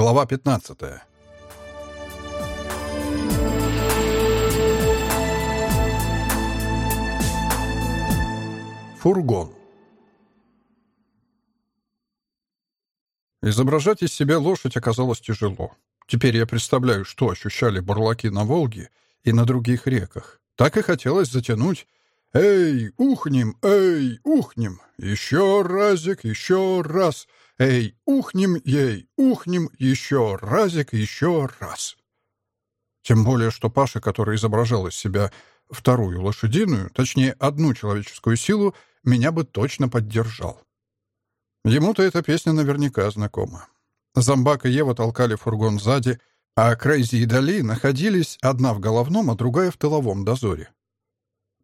Глава 15. Фургон. Изображать из себя лошадь оказалось тяжело. Теперь я представляю, что ощущали бурлаки на Волге и на других реках. Так и хотелось затянуть «Эй, ухнем! Эй, ухнем! Еще разик, еще раз! Эй, ухнем ей! Ухнем еще разик, еще раз!» Тем более, что Паша, который изображал из себя вторую лошадиную, точнее, одну человеческую силу, меня бы точно поддержал. Ему-то эта песня наверняка знакома. Зомбак и Ева толкали фургон сзади, а Крейзи и Дали находились одна в головном, а другая в тыловом дозоре.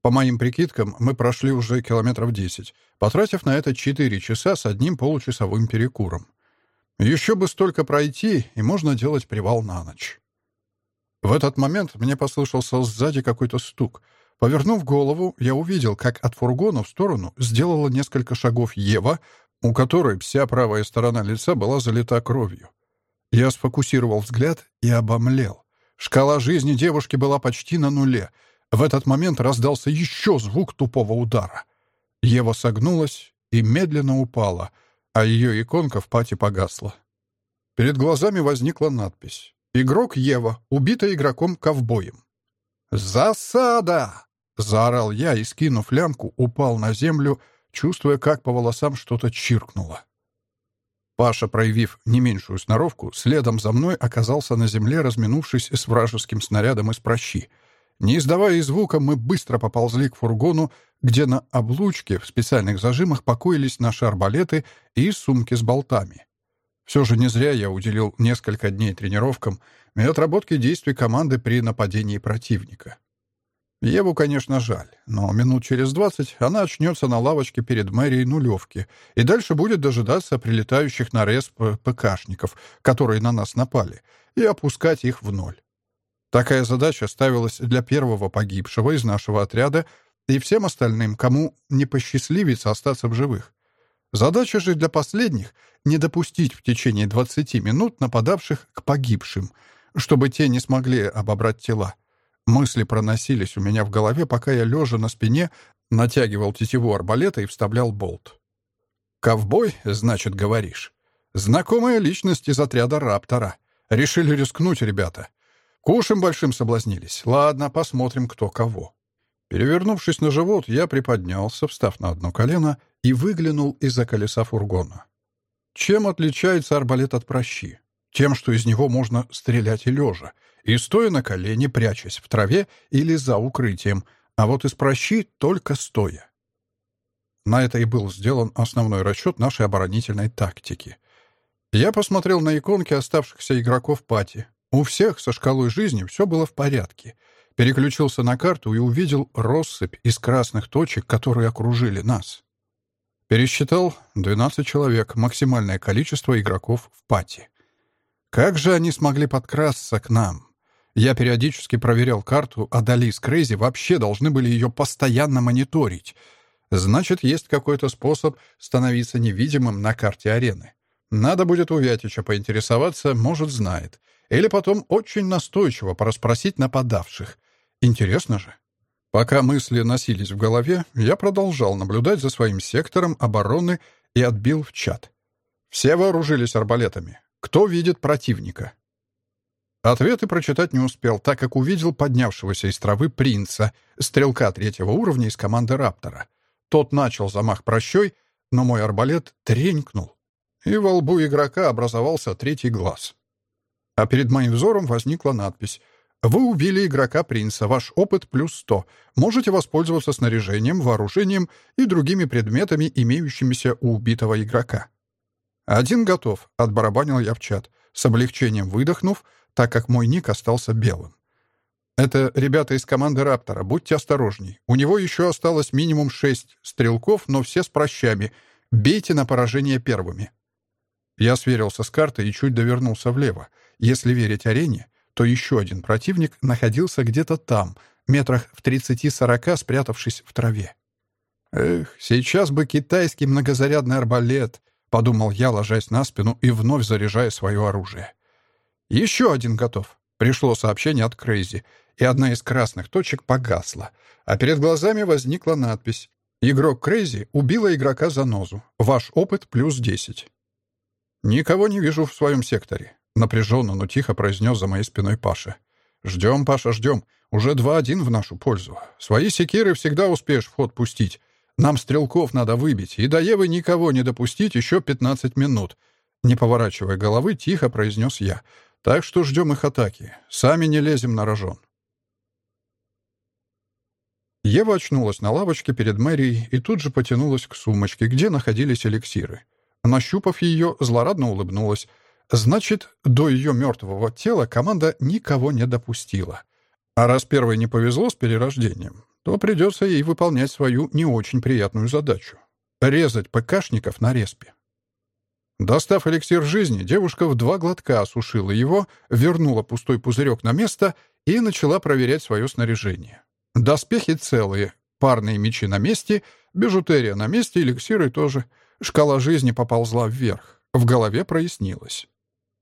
По моим прикидкам, мы прошли уже километров 10, потратив на это 4 часа с одним получасовым перекуром. Еще бы столько пройти, и можно делать привал на ночь. В этот момент мне послышался сзади какой-то стук. Повернув голову, я увидел, как от фургона в сторону сделала несколько шагов Ева, у которой вся правая сторона лица была залита кровью. Я сфокусировал взгляд и обомлел. Шкала жизни девушки была почти на нуле — в этот момент раздался еще звук тупого удара. Ева согнулась и медленно упала, а ее иконка в пати погасла. Перед глазами возникла надпись «Игрок Ева, убита игроком-ковбоем». «Засада!» — заорал я и, скинув лямку, упал на землю, чувствуя, как по волосам что-то чиркнуло. Паша, проявив не меньшую сноровку, следом за мной оказался на земле, разминувшись с вражеским снарядом из прощи — не издавая и звука, мы быстро поползли к фургону, где на облучке в специальных зажимах покоились наши арбалеты и сумки с болтами. Все же не зря я уделил несколько дней тренировкам и отработке действий команды при нападении противника. Еву, конечно, жаль, но минут через двадцать она очнется на лавочке перед мэрией нулевки и дальше будет дожидаться прилетающих на респ ПКшников, которые на нас напали, и опускать их в ноль. Такая задача ставилась для первого погибшего из нашего отряда и всем остальным, кому не посчастливится остаться в живых. Задача же для последних — не допустить в течение 20 минут нападавших к погибшим, чтобы те не смогли обобрать тела. Мысли проносились у меня в голове, пока я, лежа на спине, натягивал тетиву арбалета и вставлял болт. «Ковбой, значит, говоришь?» «Знакомая личность из отряда Раптора. Решили рискнуть, ребята. Кушем большим соблазнились. Ладно, посмотрим, кто кого. Перевернувшись на живот, я приподнялся, встав на одно колено, и выглянул из-за колеса фургона. Чем отличается арбалет от прощи? Тем, что из него можно стрелять и лежа, и стоя на колене, прячась в траве или за укрытием, а вот из прощи только стоя. На это и был сделан основной расчет нашей оборонительной тактики. Я посмотрел на иконки оставшихся игроков пати, у всех со шкалой жизни все было в порядке. Переключился на карту и увидел россыпь из красных точек, которые окружили нас. Пересчитал 12 человек, максимальное количество игроков в пати. Как же они смогли подкрасться к нам? Я периодически проверял карту, а Дали с Крейзи вообще должны были ее постоянно мониторить. Значит, есть какой-то способ становиться невидимым на карте арены. Надо будет у Вятича поинтересоваться, может, знает. Или потом очень настойчиво порасспросить нападавших. Интересно же. Пока мысли носились в голове, я продолжал наблюдать за своим сектором обороны и отбил в чат. Все вооружились арбалетами. Кто видит противника? Ответы прочитать не успел, так как увидел поднявшегося из травы принца, стрелка третьего уровня из команды Раптора. Тот начал замах прощой, но мой арбалет тренькнул, и во лбу игрока образовался третий глаз. А перед моим взором возникла надпись «Вы убили игрока принца. Ваш опыт плюс 100. Можете воспользоваться снаряжением, вооружением и другими предметами, имеющимися у убитого игрока». «Один готов», — отбарабанил я в чат, с облегчением выдохнув, так как мой ник остался белым. «Это ребята из команды Раптора. Будьте осторожней. У него еще осталось минимум шесть стрелков, но все с прощами. Бейте на поражение первыми». Я сверился с картой и чуть довернулся влево. Если верить арене, то еще один противник находился где-то там, метрах в 30-40, спрятавшись в траве. «Эх, сейчас бы китайский многозарядный арбалет», — подумал я, ложась на спину и вновь заряжая свое оружие. «Еще один готов». Пришло сообщение от Крейзи, и одна из красных точек погасла, а перед глазами возникла надпись «Игрок Крейзи убила игрока Занозу. Ваш опыт плюс 10». «Никого не вижу в своем секторе», — напряженно, но тихо произнес за моей спиной Паша. «Ждем, Паша, ждем. Уже 2-1 в нашу пользу. Свои секиры всегда успеешь в ход пустить. Нам стрелков надо выбить, и до Евы никого не допустить еще 15 минут». Не поворачивая головы, тихо произнес я. «Так что ждем их атаки. Сами не лезем на рожон». Ева очнулась на лавочке перед мэрией и тут же потянулась к сумочке, где находились эликсиры. Нащупав ее, злорадно улыбнулась. Значит, до ее мертвого тела команда никого не допустила. А раз первой не повезло с перерождением, то придется ей выполнять свою не очень приятную задачу — резать ПКшников на респе. Достав эликсир жизни, девушка в два глотка осушила его, вернула пустой пузырек на место и начала проверять свое снаряжение. Доспехи целые, парные мечи на месте, бижутерия на месте, эликсиры тоже. Шкала жизни поползла вверх. В голове прояснилось.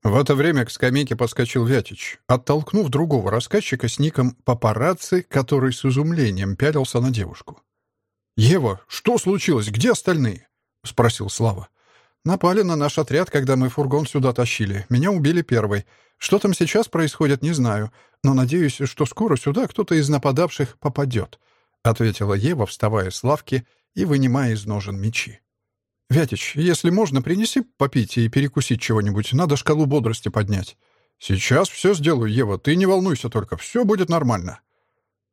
В это время к скамейке подскочил Вятич, оттолкнув другого рассказчика с ником «Папарацци», который с изумлением пялился на девушку. «Ева, что случилось? Где остальные?» — спросил Слава. «Напали на наш отряд, когда мы фургон сюда тащили. Меня убили первой. Что там сейчас происходит, не знаю, но надеюсь, что скоро сюда кто-то из нападавших попадет», — ответила Ева, вставая с лавки и вынимая из ножен мечи. «Вятич, если можно, принеси попить и перекусить чего-нибудь. Надо шкалу бодрости поднять». «Сейчас все сделаю, Ева. Ты не волнуйся только. Все будет нормально».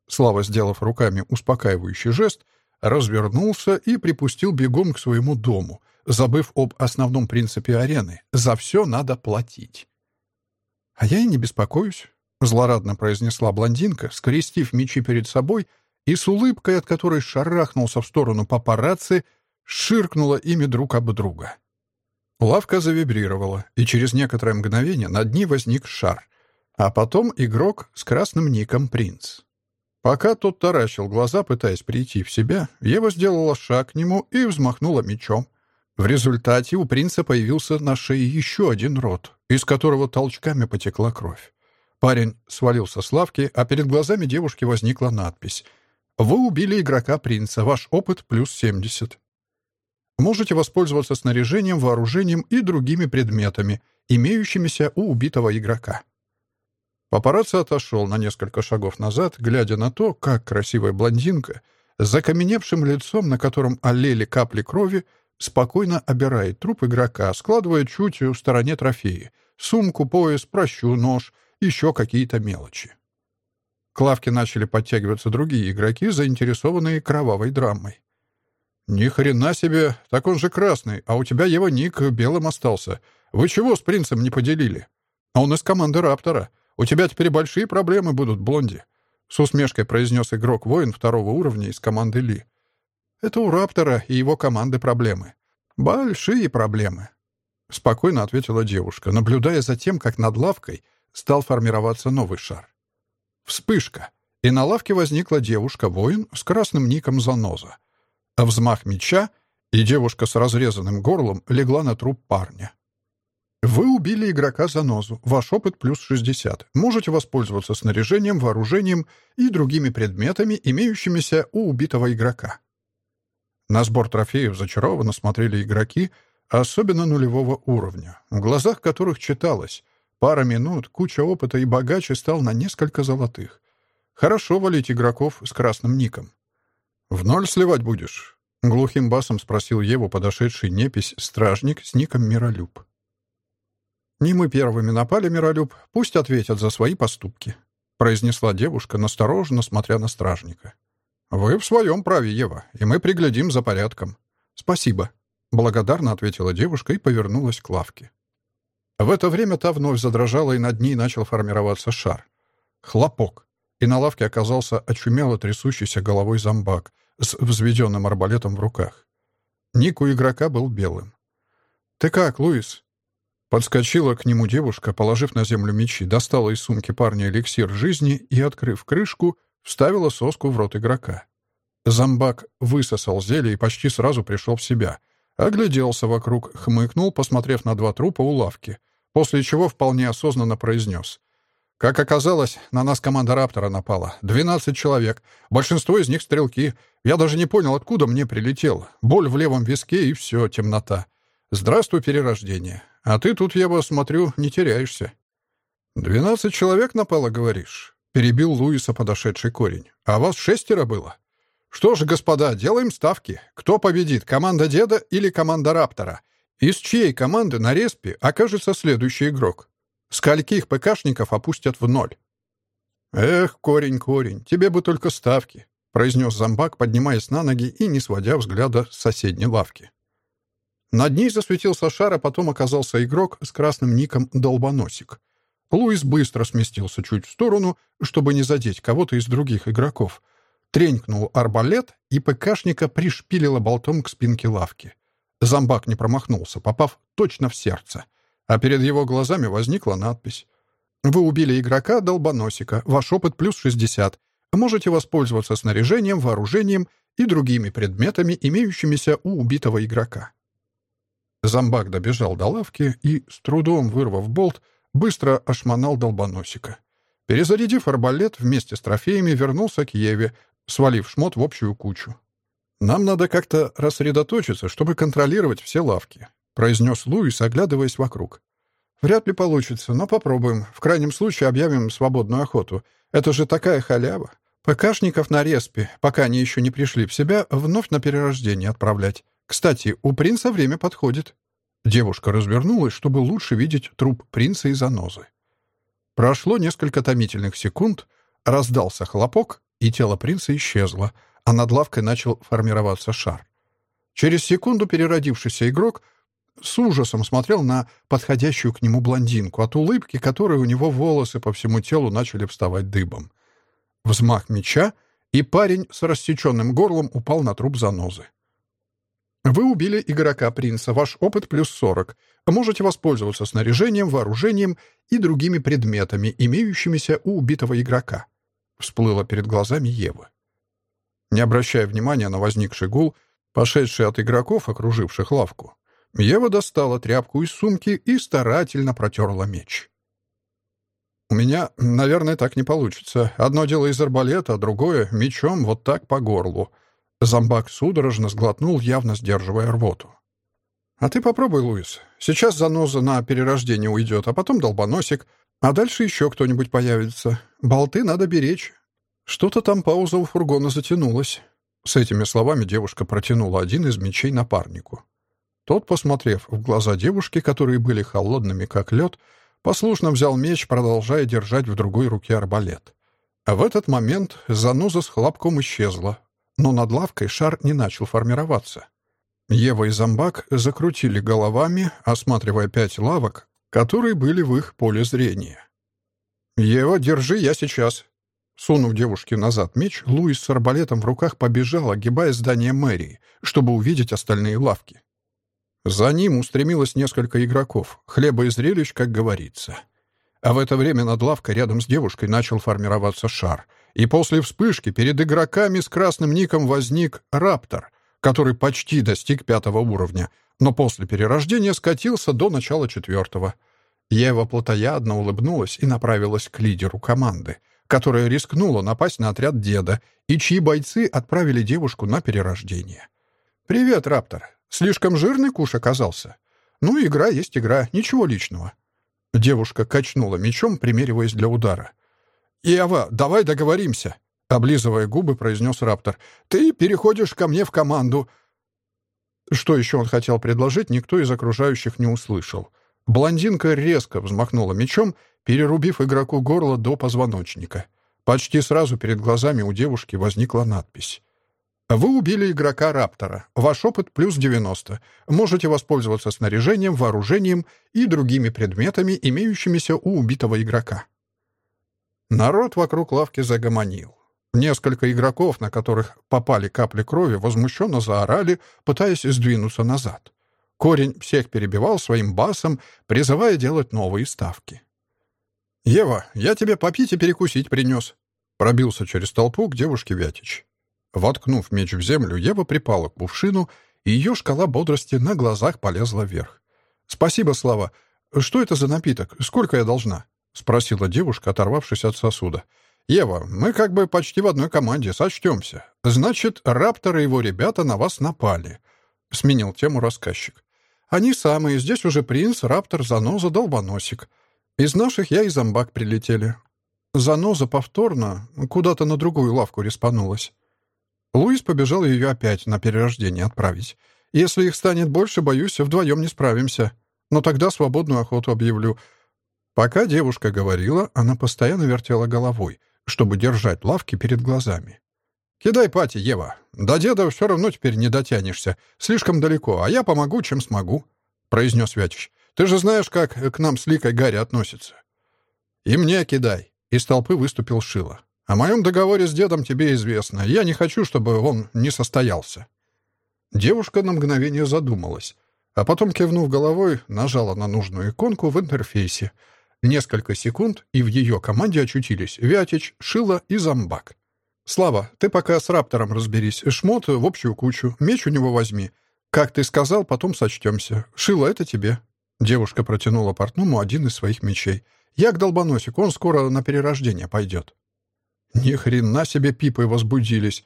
Слава, сделав руками успокаивающий жест, развернулся и припустил бегом к своему дому, забыв об основном принципе арены. «За все надо платить». «А я и не беспокоюсь», — злорадно произнесла блондинка, скрестив мечи перед собой и с улыбкой, от которой шарахнулся в сторону папарацци, ширкнула ими друг об друга. Лавка завибрировала, и через некоторое мгновение над ней возник шар, а потом игрок с красным ником «Принц». Пока тот таращил глаза, пытаясь прийти в себя, Ева сделала шаг к нему и взмахнула мечом. В результате у принца появился на шее еще один рот, из которого толчками потекла кровь. Парень свалился с лавки, а перед глазами девушки возникла надпись «Вы убили игрока принца, ваш опыт плюс 70». Можете воспользоваться снаряжением, вооружением и другими предметами, имеющимися у убитого игрока. Папарацци отошел на несколько шагов назад, глядя на то, как красивая блондинка с закаменевшим лицом, на котором олели капли крови, спокойно обирает труп игрока, складывая чуть в стороне трофеи — сумку, пояс, прощу, нож, еще какие-то мелочи. К лавке начали подтягиваться другие игроки, заинтересованные кровавой драмой. «Ни хрена себе! Так он же красный, а у тебя его ник белым остался. Вы чего с принцем не поделили? Он из команды Раптора. У тебя теперь большие проблемы будут, Блонди», — с усмешкой произнес игрок-воин второго уровня из команды Ли. «Это у Раптора и его команды проблемы. Большие проблемы», — спокойно ответила девушка, наблюдая за тем, как над лавкой стал формироваться новый шар. Вспышка, и на лавке возникла девушка-воин с красным ником Заноза взмах меча, и девушка с разрезанным горлом легла на труп парня. Вы убили игрока за нозу. Ваш опыт плюс 60. Можете воспользоваться снаряжением, вооружением и другими предметами, имеющимися у убитого игрока. На сбор трофеев зачарованно смотрели игроки, особенно нулевого уровня, в глазах которых читалось «Пара минут, куча опыта и богаче стал на несколько золотых». Хорошо валить игроков с красным ником. «В ноль сливать будешь?» — глухим басом спросил Еву подошедший непись стражник с ником Миролюб. «Не мы первыми напали, Миролюб, пусть ответят за свои поступки», — произнесла девушка, настороженно смотря на стражника. «Вы в своем праве, Ева, и мы приглядим за порядком». «Спасибо», — благодарно ответила девушка и повернулась к лавке. В это время та вновь задрожала, и над ней начал формироваться шар. Хлопок. И на лавке оказался очумело трясущийся головой зомбак, с взведенным арбалетом в руках. Ник у игрока был белым. «Ты как, Луис?» Подскочила к нему девушка, положив на землю мечи, достала из сумки парня эликсир жизни и, открыв крышку, вставила соску в рот игрока. Зомбак высосал зелье и почти сразу пришел в себя. Огляделся вокруг, хмыкнул, посмотрев на два трупа у лавки. после чего вполне осознанно произнес. Как оказалось, на нас команда «Раптора» напала. Двенадцать человек. Большинство из них стрелки. Я даже не понял, откуда мне прилетело. Боль в левом виске, и все, темнота. Здравствуй, перерождение. А ты тут, я вас смотрю, не теряешься. «Двенадцать человек напало, говоришь?» — перебил Луиса подошедший корень. «А вас шестеро было?» «Что ж, господа, делаем ставки. Кто победит, команда Деда или команда Раптора? Из чьей команды на респе окажется следующий игрок? Скольких ПКшников опустят в ноль?» «Эх, корень, корень, тебе бы только ставки», — произнес зомбак, поднимаясь на ноги и не сводя взгляда с соседней лавки. Над ней засветился шар, а потом оказался игрок с красным ником «Долбоносик». Луис быстро сместился чуть в сторону, чтобы не задеть кого-то из других игроков — Тренькнул арбалет, и ПКшника пришпилило болтом к спинке лавки. Зомбак не промахнулся, попав точно в сердце. А перед его глазами возникла надпись. «Вы убили игрока Долбоносика. Ваш опыт плюс 60. Можете воспользоваться снаряжением, вооружением и другими предметами, имеющимися у убитого игрока». Зомбак добежал до лавки и, с трудом вырвав болт, быстро ошмонал Долбоносика. Перезарядив арбалет, вместе с трофеями вернулся к Еве, свалив шмот в общую кучу. «Нам надо как-то рассредоточиться, чтобы контролировать все лавки», произнес Луис, оглядываясь вокруг. «Вряд ли получится, но попробуем. В крайнем случае объявим свободную охоту. Это же такая халява. ПКшников на респе, пока они еще не пришли в себя, вновь на перерождение отправлять. Кстати, у принца время подходит». Девушка развернулась, чтобы лучше видеть труп принца и занозы. Прошло несколько томительных секунд, раздался хлопок, и тело принца исчезло, а над лавкой начал формироваться шар. Через секунду переродившийся игрок с ужасом смотрел на подходящую к нему блондинку, от улыбки которой у него волосы по всему телу начали вставать дыбом. Взмах меча, и парень с рассеченным горлом упал на труп занозы. Вы убили игрока принца, ваш опыт плюс 40. Можете воспользоваться снаряжением, вооружением и другими предметами, имеющимися у убитого игрока всплыло перед глазами Евы. Не обращая внимания на возникший гул, пошедший от игроков, окруживших лавку, Ева достала тряпку из сумки и старательно протерла меч. «У меня, наверное, так не получится. Одно дело из арбалета, а другое — мечом вот так по горлу». Зомбак судорожно сглотнул, явно сдерживая рвоту. «А ты попробуй, Луис. Сейчас заноза на перерождение уйдет, а потом долбоносик, а дальше еще кто-нибудь появится. Болты надо беречь. Что-то там пауза у фургона затянулась. С этими словами девушка протянула один из мечей напарнику. Тот, посмотрев в глаза девушки, которые были холодными, как лед, послушно взял меч, продолжая держать в другой руке арбалет. А в этот момент заноза с хлопком исчезла, но над лавкой шар не начал формироваться. Ева и зомбак закрутили головами, осматривая пять лавок, которые были в их поле зрения. «Ева, держи, я сейчас». Сунув девушке назад меч, Луис с арбалетом в руках побежал, огибая здание мэрии, чтобы увидеть остальные лавки. За ним устремилось несколько игроков, хлеба и зрелищ, как говорится. А в это время над лавкой рядом с девушкой начал формироваться шар, и после вспышки перед игроками с красным ником возник «Раптор», который почти достиг пятого уровня, но после перерождения скатился до начала четвертого. Ева плотоядно улыбнулась и направилась к лидеру команды, которая рискнула напасть на отряд деда, и чьи бойцы отправили девушку на перерождение. «Привет, Раптор. Слишком жирный куш оказался? Ну, игра есть игра, ничего личного». Девушка качнула мечом, примериваясь для удара. «Ева, давай договоримся», — облизывая губы, произнес Раптор. «Ты переходишь ко мне в команду. Что еще он хотел предложить, никто из окружающих не услышал. Блондинка резко взмахнула мечом, перерубив игроку горло до позвоночника. Почти сразу перед глазами у девушки возникла надпись. «Вы убили игрока Раптора. Ваш опыт плюс 90. Можете воспользоваться снаряжением, вооружением и другими предметами, имеющимися у убитого игрока». Народ вокруг лавки загомонил. Несколько игроков, на которых попали капли крови, возмущенно заорали, пытаясь сдвинуться назад. Корень всех перебивал своим басом, призывая делать новые ставки. «Ева, я тебе попить и перекусить принес», — пробился через толпу к девушке Вятич. Воткнув меч в землю, Ева припала к кувшину, и ее шкала бодрости на глазах полезла вверх. «Спасибо, Слава. что это за напиток? Сколько я должна?» — спросила девушка, оторвавшись от сосуда. «Ева, мы как бы почти в одной команде, сочтемся. Значит, Раптор и его ребята на вас напали», — сменил тему рассказчик. «Они самые. Здесь уже принц, Раптор, Заноза, Долбоносик. Из наших я и Зомбак прилетели. Заноза повторно куда-то на другую лавку респанулась. Луис побежал ее опять на перерождение отправить. Если их станет больше, боюсь, вдвоем не справимся. Но тогда свободную охоту объявлю. Пока девушка говорила, она постоянно вертела головой, чтобы держать лавки перед глазами. «Кидай пати, Ева. До деда все равно теперь не дотянешься. Слишком далеко, а я помогу, чем смогу», — произнес Вятич. «Ты же знаешь, как к нам с Ликой Гарри относится». «И мне кидай», — из толпы выступил Шила. О моем договоре с дедом тебе известно. Я не хочу, чтобы он не состоялся». Девушка на мгновение задумалась, а потом, кивнув головой, нажала на нужную иконку в интерфейсе. Несколько секунд, и в ее команде очутились Вятич, Шила и Зомбак. «Слава, ты пока с Раптором разберись. Шмот в общую кучу. Меч у него возьми. Как ты сказал, потом сочтемся. Шила, это тебе». Девушка протянула портному один из своих мечей. «Я к долбоносик, он скоро на перерождение пойдет». Ни хрена себе пипы возбудились.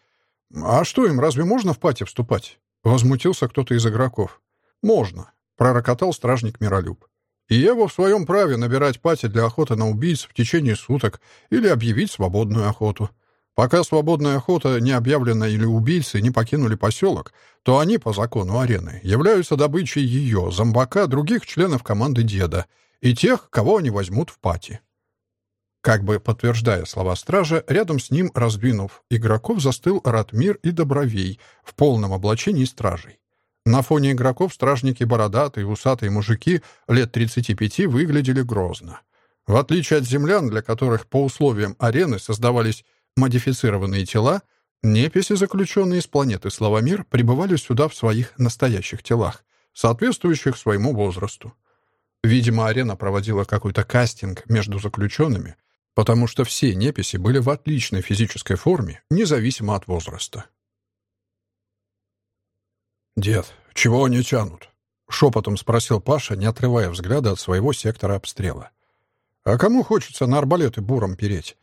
А что им, разве можно в пати вступать? Возмутился кто-то из игроков. Можно, пророкотал стражник Миролюб. И Ева в своем праве набирать пати для охоты на убийц в течение суток или объявить свободную охоту. Пока свободная охота не объявлена или убийцы не покинули поселок, то они, по закону арены, являются добычей ее, зомбака, других членов команды деда и тех, кого они возьмут в пати. Как бы подтверждая слова стража, рядом с ним, раздвинув игроков, застыл Ратмир и Добровей в полном облачении стражей. На фоне игроков стражники бородатые, усатые мужики лет 35 выглядели грозно. В отличие от землян, для которых по условиям арены создавались модифицированные тела, неписи, заключенные с планеты Славомир, прибывали сюда в своих настоящих телах, соответствующих своему возрасту. Видимо, арена проводила какой-то кастинг между заключенными, потому что все неписи были в отличной физической форме, независимо от возраста. «Дед, чего они тянут?» — шепотом спросил Паша, не отрывая взгляда от своего сектора обстрела. «А кому хочется на арбалеты буром переть?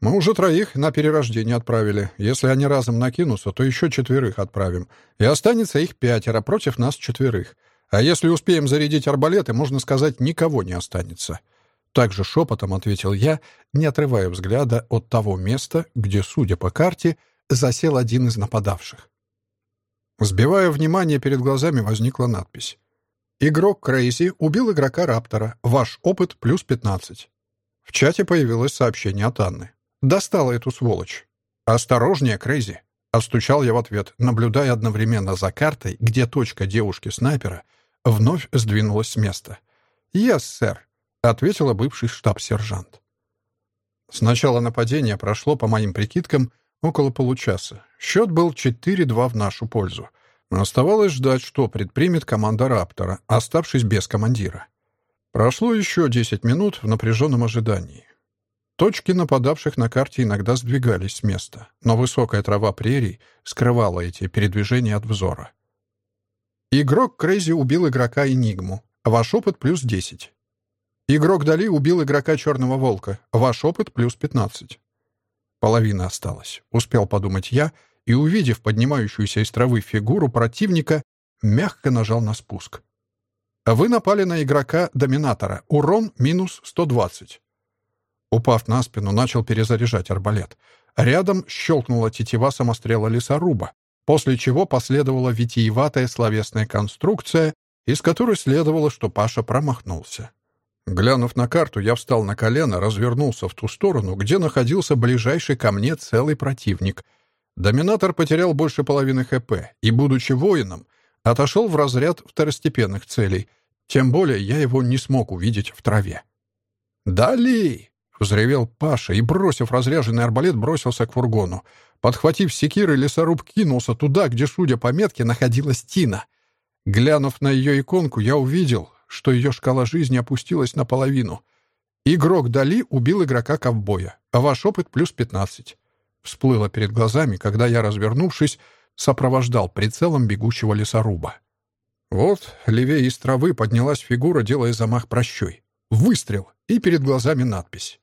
Мы уже троих на перерождение отправили. Если они разом накинутся, то еще четверых отправим. И останется их пятеро против нас четверых. А если успеем зарядить арбалеты, можно сказать, никого не останется. Также шепотом ответил я, не отрывая взгляда от того места, где, судя по карте, засел один из нападавших. Сбивая внимание, перед глазами возникла надпись. «Игрок Крейзи убил игрока Раптора. Ваш опыт плюс 15». В чате появилось сообщение от Анны. «Достала эту сволочь». «Осторожнее, Крейзи!» Отстучал я в ответ, наблюдая одновременно за картой, где точка девушки-снайпера вновь сдвинулась с места. «Yes, sir», — ответила бывший штаб-сержант. С начала нападения прошло, по моим прикидкам, около получаса. Счет был 4-2 в нашу пользу. Оставалось ждать, что предпримет команда «Раптора», оставшись без командира. Прошло еще 10 минут в напряженном ожидании. Точки нападавших на карте иногда сдвигались с места, но высокая трава прерий скрывала эти передвижения от взора. Игрок Крейзи убил игрока Энигму. Ваш опыт плюс 10. Игрок Дали убил игрока Черного Волка. Ваш опыт плюс 15. Половина осталась. Успел подумать я, и, увидев поднимающуюся из травы фигуру противника, мягко нажал на спуск. Вы напали на игрока Доминатора. Урон минус 120. Упав на спину, начал перезаряжать арбалет. Рядом щелкнула тетива самострела лесоруба, после чего последовала витиеватая словесная конструкция, из которой следовало, что Паша промахнулся. Глянув на карту, я встал на колено, развернулся в ту сторону, где находился ближайший ко мне целый противник. Доминатор потерял больше половины ХП и, будучи воином, отошел в разряд второстепенных целей. Тем более я его не смог увидеть в траве. «Дали!» — взревел Паша и, бросив разряженный арбалет, бросился к фургону. Подхватив секиры, лесоруб кинулся туда, где, судя по метке, находилась Тина. Глянув на ее иконку, я увидел, что ее шкала жизни опустилась наполовину. Игрок Дали убил игрока-ковбоя, ваш опыт плюс 15. Всплыло перед глазами, когда я, развернувшись, сопровождал прицелом бегущего лесоруба. Вот левее из травы поднялась фигура, делая замах прощой. Выстрел, и перед глазами надпись.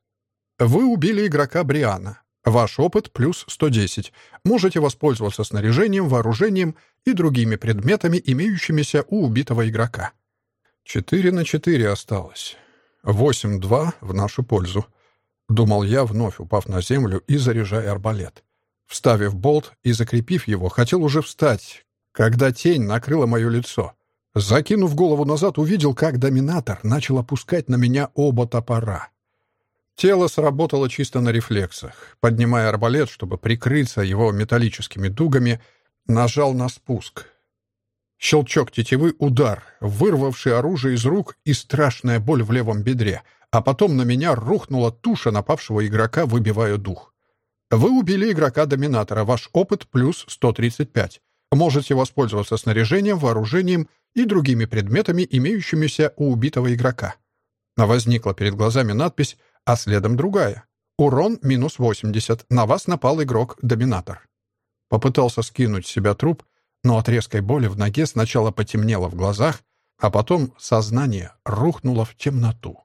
«Вы убили игрока Бриана. Ваш опыт плюс 110. Можете воспользоваться снаряжением, вооружением и другими предметами, имеющимися у убитого игрока». Четыре на четыре осталось. Восемь-два в нашу пользу. Думал я, вновь упав на землю и заряжая арбалет. Вставив болт и закрепив его, хотел уже встать, когда тень накрыла мое лицо. Закинув голову назад, увидел, как доминатор начал опускать на меня оба топора. Тело сработало чисто на рефлексах. Поднимая арбалет, чтобы прикрыться его металлическими дугами, нажал на спуск. Щелчок тетивы, удар, вырвавший оружие из рук и страшная боль в левом бедре, а потом на меня рухнула туша напавшего игрока, выбивая дух. Вы убили игрока-доминатора, ваш опыт плюс 135. Можете воспользоваться снаряжением, вооружением и другими предметами, имеющимися у убитого игрока. Возникла перед глазами надпись, а следом другая. Урон минус 80. На вас напал игрок-доминатор. Попытался скинуть с себя труп, но от резкой боли в ноге сначала потемнело в глазах, а потом сознание рухнуло в темноту.